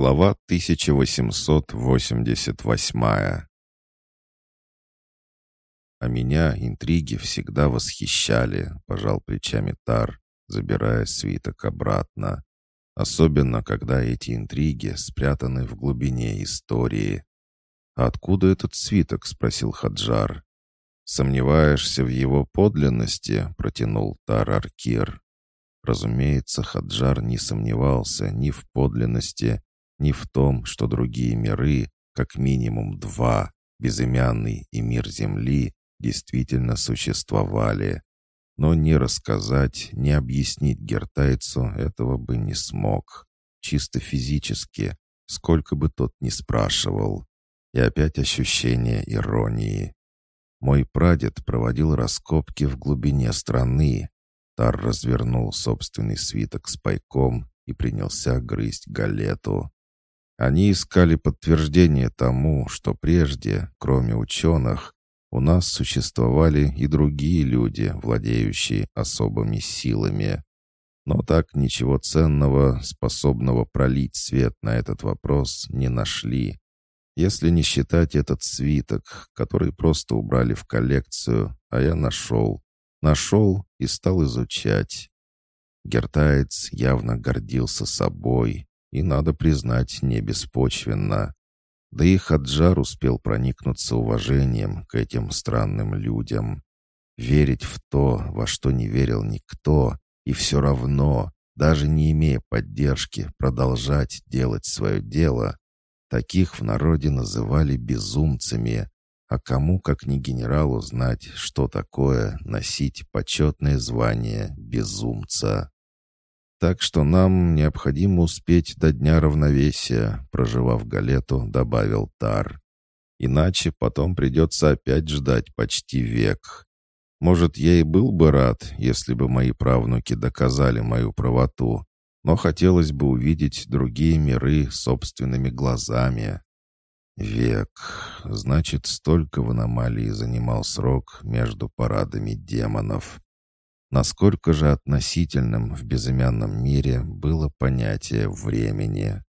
Глава 1888 «А меня интриги всегда восхищали», — пожал плечами Тар, забирая свиток обратно. «Особенно, когда эти интриги спрятаны в глубине истории». «А откуда этот свиток?» — спросил Хаджар. «Сомневаешься в его подлинности?» — протянул Тар Аркир. Разумеется, Хаджар не сомневался ни в подлинности, ни в том, что другие миры, как минимум два, безымянный и мир Земли, действительно существовали. Но ни рассказать, ни объяснить гертайцу этого бы не смог. Чисто физически, сколько бы тот ни спрашивал. И опять ощущение иронии. Мой прадед проводил раскопки в глубине страны. Тар развернул собственный свиток с пайком и принялся грызть галету. Они искали подтверждение тому, что прежде, кроме ученых, у нас существовали и другие люди, владеющие особыми силами. Но так ничего ценного, способного пролить свет на этот вопрос, не нашли. Если не считать этот свиток, который просто убрали в коллекцию, а я нашел. Нашел и стал изучать. Гертаец явно гордился собой, и, надо признать, не беспочвенно. Да и Хаджар успел проникнуться уважением к этим странным людям. Верить в то, во что не верил никто, и все равно, даже не имея поддержки, продолжать делать свое дело, таких в народе называли безумцами, а кому, как не генералу, знать, что такое носить почетное звание безумца. Так что нам необходимо успеть до дня равновесия, проживав галету, добавил Тар. Иначе потом придется опять ждать почти век. Может, я и был бы рад, если бы мои правнуки доказали мою правоту, но хотелось бы увидеть другие миры собственными глазами. Век. Значит, столько в аномалии занимал срок между парадами демонов. Насколько же относительным в безымянном мире было понятие времени.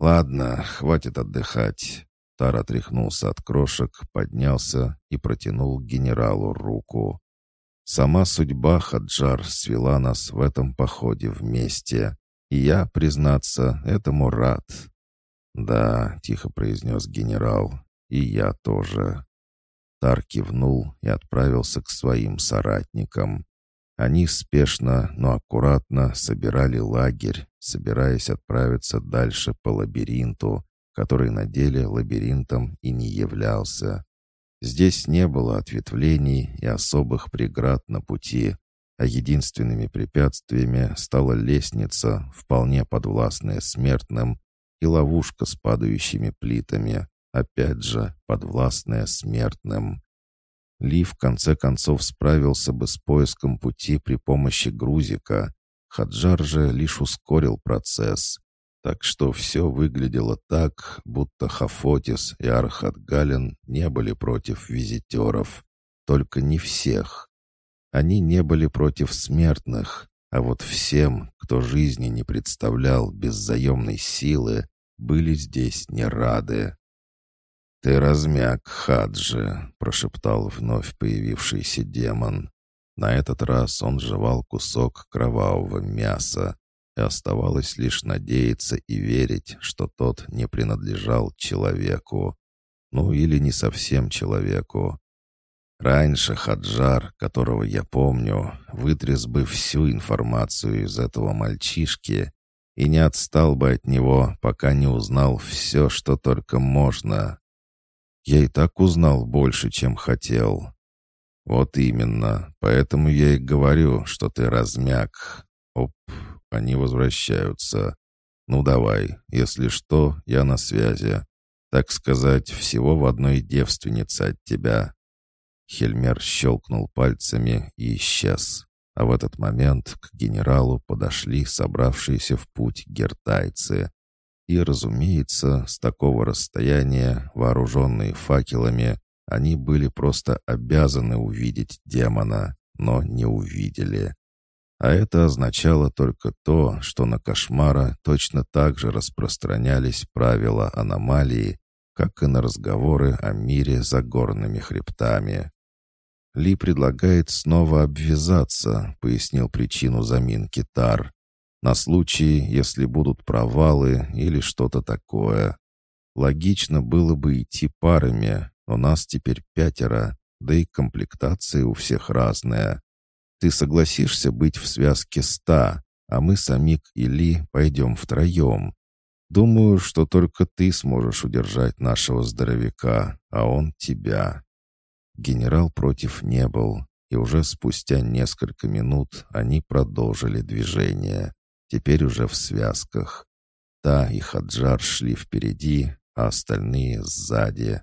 «Ладно, хватит отдыхать». Тар отряхнулся от крошек, поднялся и протянул генералу руку. Сама судьба Хаджар свела нас в этом походе вместе, и я, признаться, этому рад. «Да», — тихо произнес генерал, — «и я тоже». Тар кивнул и отправился к своим соратникам. Они спешно, но аккуратно собирали лагерь, собираясь отправиться дальше по лабиринту, который на деле лабиринтом и не являлся. Здесь не было ответвлений и особых преград на пути, а единственными препятствиями стала лестница, вполне подвластная смертным, и ловушка с падающими плитами, опять же, подвластная смертным. Ли в конце концов справился бы с поиском пути при помощи грузика. Хаджар же лишь ускорил процесс. Так что все выглядело так, будто Хафотис и Архат Галин не были против визитеров. Только не всех. Они не были против смертных, а вот всем, кто жизни не представлял без заемной силы, были здесь не рады. «Ты размяк, Хаджи», — прошептал вновь появившийся демон. На этот раз он жевал кусок кровавого мяса, и оставалось лишь надеяться и верить, что тот не принадлежал человеку. Ну или не совсем человеку. Раньше Хаджар, которого я помню, вытряс бы всю информацию из этого мальчишки и не отстал бы от него, пока не узнал все, что только можно. Я и так узнал больше, чем хотел. Вот именно, поэтому я и говорю, что ты размяк. Оп, они возвращаются. Ну давай, если что, я на связи. Так сказать, всего в одной девственнице от тебя. Хельмер щелкнул пальцами и исчез. А в этот момент к генералу подошли собравшиеся в путь гертайцы. И, разумеется, с такого расстояния, вооруженные факелами, они были просто обязаны увидеть демона, но не увидели. А это означало только то, что на кошмара точно так же распространялись правила аномалии, как и на разговоры о мире за горными хребтами. Ли предлагает снова обвязаться, пояснил причину заминки Тар. На случай, если будут провалы или что-то такое. Логично было бы идти парами, но нас теперь пятеро, да и комплектация у всех разная. Ты согласишься быть в связке ста, а мы с Амик и Ли пойдем втроем. Думаю, что только ты сможешь удержать нашего здоровяка, а он тебя». Генерал против не был, и уже спустя несколько минут они продолжили движение, теперь уже в связках. Та и Хаджар шли впереди, а остальные сзади.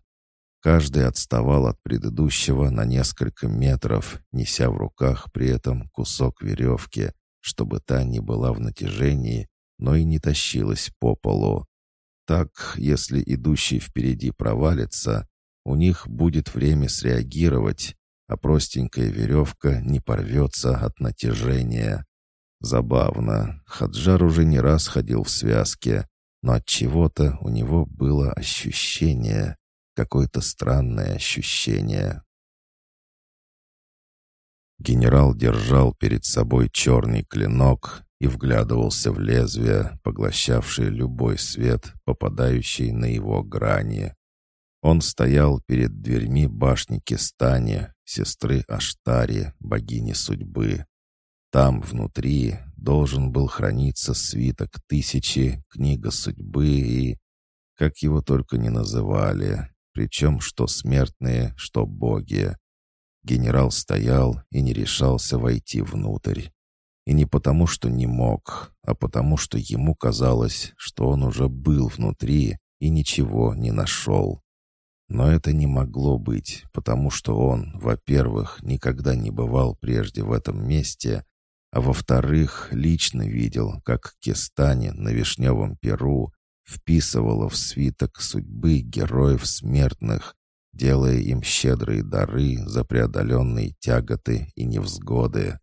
Каждый отставал от предыдущего на несколько метров, неся в руках при этом кусок веревки, чтобы та не была в натяжении, но и не тащилась по полу. Так, если идущий впереди провалится, у них будет время среагировать, а простенькая веревка не порвется от натяжения. Забавно, Хаджар уже не раз ходил в связке, но от чего-то у него было ощущение, какое-то странное ощущение. Генерал держал перед собой черный клинок и вглядывался в лезвие, поглощавшее любой свет, попадающий на его грани. Он стоял перед дверьми башни Кестани, сестры Аштари, богини судьбы. Там, внутри, должен был храниться свиток тысячи, книга судьбы и... Как его только не называли, причем что смертные, что боги. Генерал стоял и не решался войти внутрь. И не потому, что не мог, а потому, что ему казалось, что он уже был внутри и ничего не нашел. Но это не могло быть, потому что он, во-первых, никогда не бывал прежде в этом месте, а во-вторых, лично видел, как Кестани на Вишневом Перу вписывала в свиток судьбы героев смертных, делая им щедрые дары за преодоленные тяготы и невзгоды.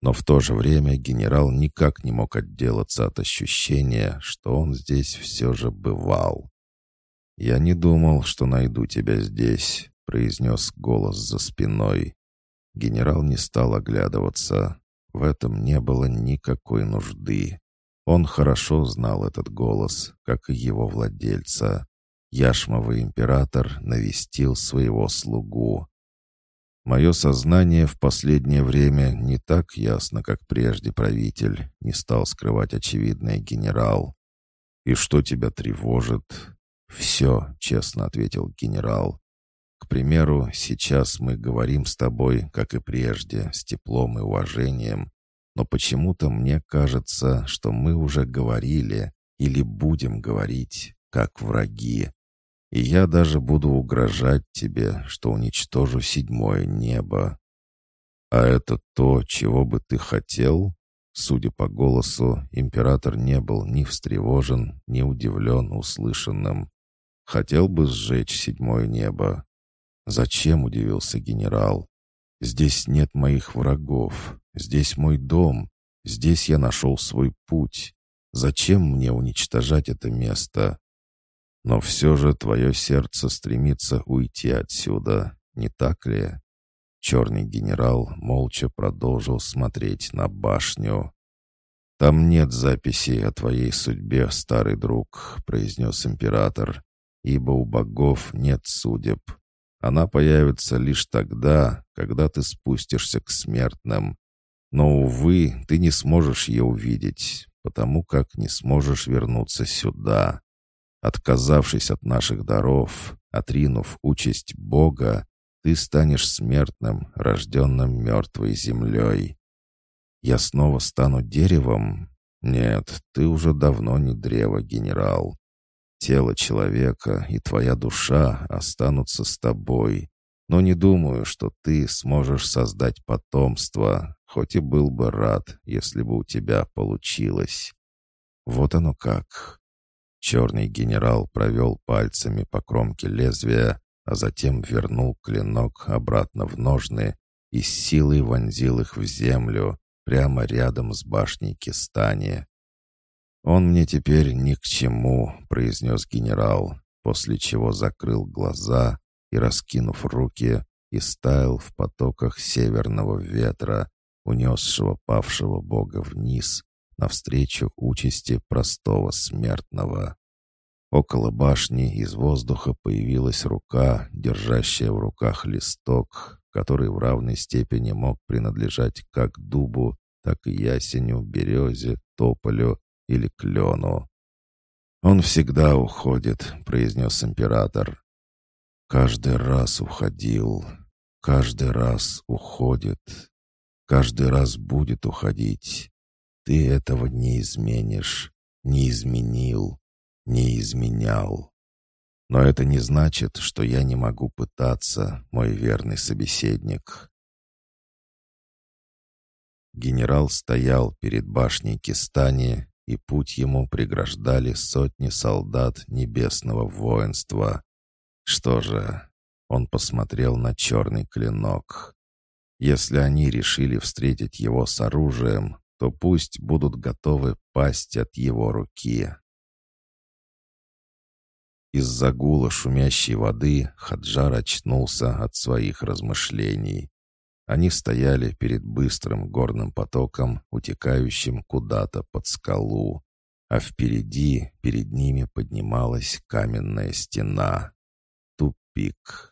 Но в то же время генерал никак не мог отделаться от ощущения, что он здесь все же бывал. «Я не думал, что найду тебя здесь», — произнес голос за спиной. Генерал не стал оглядываться. В этом не было никакой нужды. Он хорошо знал этот голос, как и его владельца. Яшмовый император навестил своего слугу. «Мое сознание в последнее время не так ясно, как прежде правитель», не стал скрывать очевидное генерал. «И что тебя тревожит?» «Все», — честно ответил генерал. «К примеру, сейчас мы говорим с тобой, как и прежде, с теплом и уважением, но почему-то мне кажется, что мы уже говорили или будем говорить, как враги. И я даже буду угрожать тебе, что уничтожу седьмое небо. А это то, чего бы ты хотел?» Судя по голосу, император не был ни встревожен, ни удивлен услышанным. «Хотел бы сжечь седьмое небо». «Зачем?» — удивился генерал. «Здесь нет моих врагов. Здесь мой дом. Здесь я нашел свой путь. Зачем мне уничтожать это место? Но все же твое сердце стремится уйти отсюда, не так ли?» Черный генерал молча продолжил смотреть на башню. «Там нет записей о твоей судьбе, старый друг», — произнес император, «ибо у богов нет судеб. Она появится лишь тогда, когда ты спустишься к смертным. Но, увы, ты не сможешь ее увидеть, потому как не сможешь вернуться сюда. Отказавшись от наших даров, отринув участь Бога, ты станешь смертным, рожденным мертвой землей. Я снова стану деревом? Нет, ты уже давно не древо, генерал. Тело человека и твоя душа останутся с тобой, но не думаю, что ты сможешь создать потомство, хоть и был бы рад, если бы у тебя получилось. Вот оно как. Черный генерал провел пальцами по кромке лезвия, а затем вернул клинок обратно в ножны и с силой вонзил их в землю, прямо рядом с башней Кистани. «Он мне теперь ни к чему», — произнес генерал, после чего закрыл глаза и, раскинув руки, и стаял в потоках северного ветра, унесшего павшего бога вниз, навстречу участи простого смертного. Около башни из воздуха появилась рука, держащая в руках листок, который в равной степени мог принадлежать как дубу, так и ясеню, березе, тополю или клену. «Он всегда уходит», — произнес император. «Каждый раз уходил, каждый раз уходит, каждый раз будет уходить. Ты этого не изменишь, не изменил, не изменял. Но это не значит, что я не могу пытаться, мой верный собеседник. Генерал стоял перед башней Кистани, и путь ему преграждали сотни солдат небесного воинства. Что же, он посмотрел на черный клинок. Если они решили встретить его с оружием, то пусть будут готовы пасть от его руки. Из-за гула шумящей воды Хаджар очнулся от своих размышлений. Они стояли перед быстрым горным потоком, утекающим куда-то под скалу, а впереди, перед ними поднималась каменная стена. Тупик.